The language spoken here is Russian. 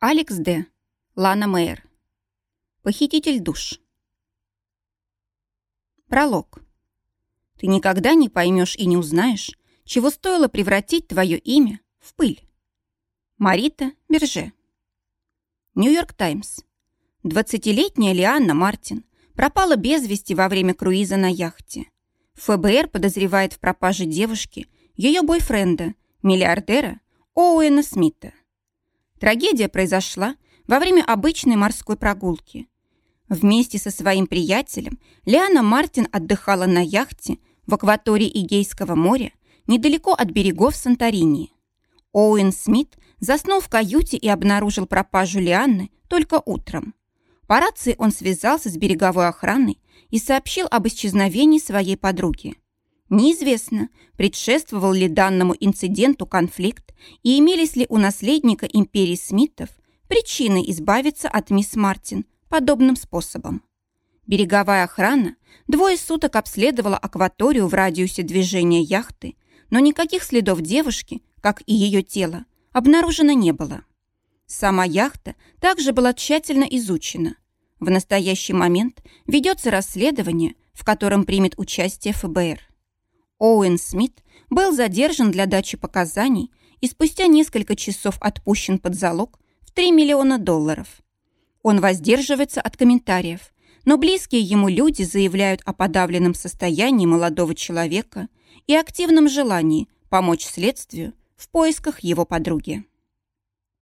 Алекс Д. Лана Мэйр. Похититель душ. Пролог. Ты никогда не поймешь и не узнаешь, чего стоило превратить твое имя в пыль. Марита Берже. Нью-Йорк Таймс. Двадцатилетняя Лианна Мартин пропала без вести во время круиза на яхте. ФБР подозревает в пропаже девушки ее бойфренда, миллиардера Оуэна Смита. Трагедия произошла во время обычной морской прогулки. Вместе со своим приятелем Лиана Мартин отдыхала на яхте в акватории Игейского моря недалеко от берегов Санторини. Оуэн Смит заснул в каюте и обнаружил пропажу Лианны только утром. По рации он связался с береговой охраной и сообщил об исчезновении своей подруги. Неизвестно, предшествовал ли данному инциденту конфликт и имелись ли у наследника империи Смитов причины избавиться от мисс Мартин подобным способом. Береговая охрана двое суток обследовала акваторию в радиусе движения яхты, но никаких следов девушки, как и ее тело, обнаружено не было. Сама яхта также была тщательно изучена. В настоящий момент ведется расследование, в котором примет участие ФБР. Оуэн Смит был задержан для дачи показаний и спустя несколько часов отпущен под залог в 3 миллиона долларов. Он воздерживается от комментариев, но близкие ему люди заявляют о подавленном состоянии молодого человека и активном желании помочь следствию в поисках его подруги.